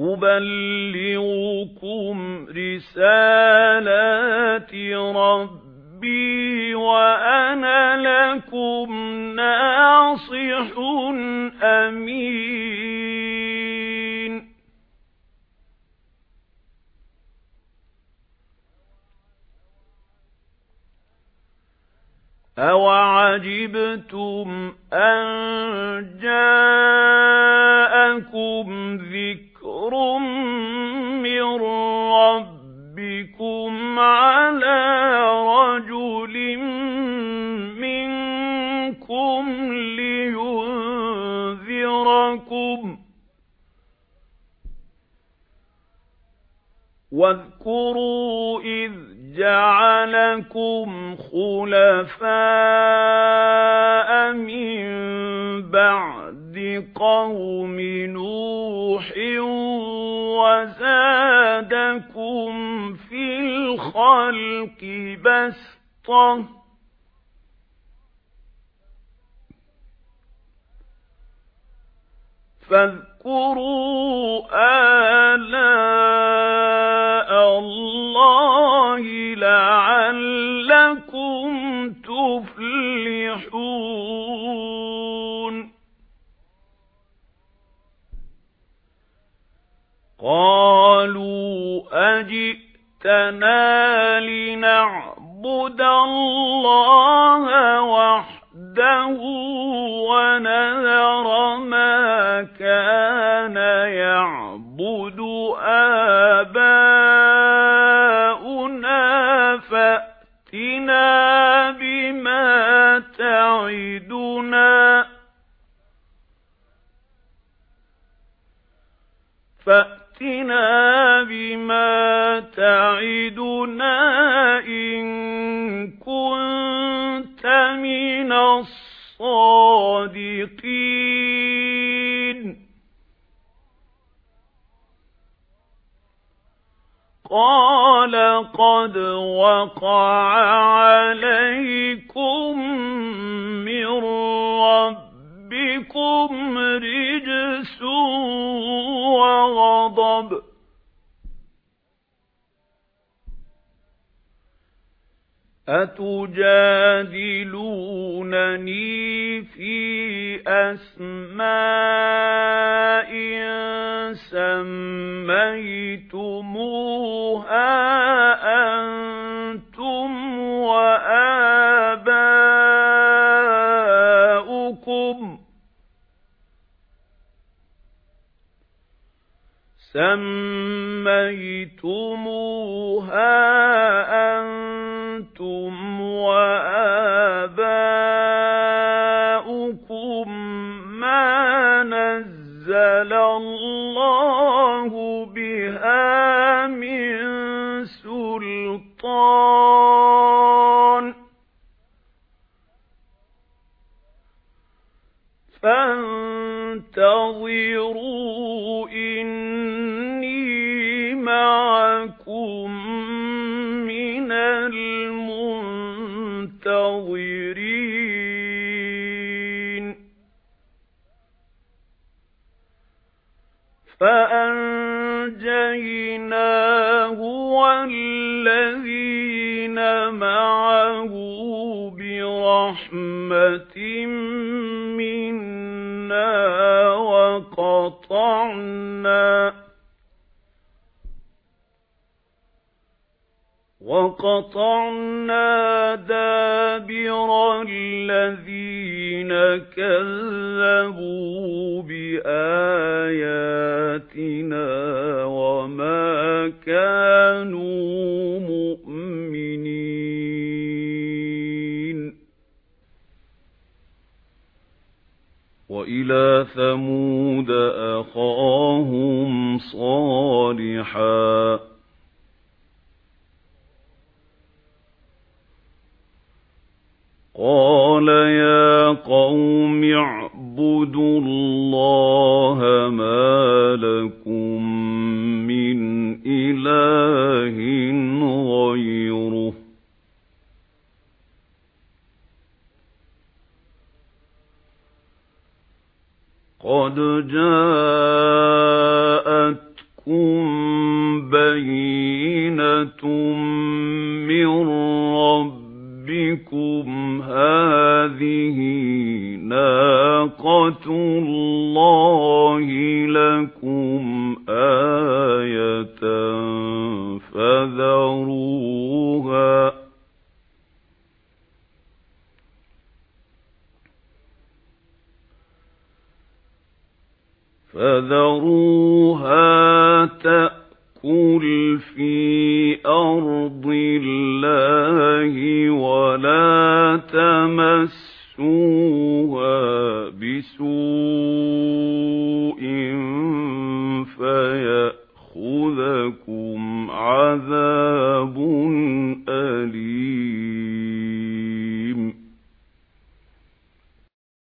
أُبَلِّغُكُمْ رِسَالَاتِ رَبِّي وَأَنَا لَكُمْ نَاصِحٌ أَمِينٌ أَوَعَجِبْتُمْ أَن جَاءَكُمْ ذِكْرٌ مِّن رَّبِّكُمْ عَلَى رَجُلٍ مِّنكُمْ لِيُنذِرَكُمْ. وَاذْكُرُوا إِذْ جَعَلَكُمْ خُلَفَاءَ مِن بَعْدِ قَوْمِ نُوحٍ الْخَلْقِ بَسْطَةً. فَاذْكُرُوا آلَاءَ اللَّهِ لَعَلَّكُمْ تُفْلِحُونَ. قَالُوا أَجِئْتَنَا لِنَعْبُدَ اللَّهَ وَحْدَهُ وَنَذَرَ مَا كَانَ يَعْبُدُ آبَاؤُنَا فَأْتِنَا بِمَا تَعِدُنَا. فَأْتِنَا بِمَا تَعِدُنَا إِن كُنتَ مِنَ الصَّادِقِينَ. قَالَ قَدْ وَقَعَ عَلَيْكُمْ أَتُجَادِلُونَنِي فِي أَسْمَاءٍ سَمَّيْتُمُوهَا أَنْتُمْ وَآبَاؤُكُمْ سَمَّيْتُمُوهَا أَنْتُمْ وَآبَاؤُكُمْ مَا نَزَّلَ اللَّهُ بِهَا مِن سُلْطَانٍ. فَانتَظِرُوا إِنِّي مَعَكُمْ فَأَنجَيْنَاهُ وَالَّذِينَ مَعَهُ بِرَحْمَةٍ مِنَّا وَقَطَعْنَا وَقَطَعْنَا دَابِرَ الَّذِينَ كَذَّبُوا بِآيَاتِنَا وَمَا كَانُوا مُؤْمِنِينَ. وَإِلَى ثَمُودَ أَخَاهُمْ صَالِحًا. قَالَ يَا قَوْمِ اعْبُدُوا اللَّهَ مَا لَكُم مِّنْ إِلَٰهٍ غَيْرُهُ قَدْ جَاءَتْكُم بَيِّنَةٌ نَاقَةُ اللَّهِ لَكُمْ آيَةً فَذَرُوهَا. فَذَرُوهَا تَأْكُلْ فِي أَرْضِ اللَّهِ.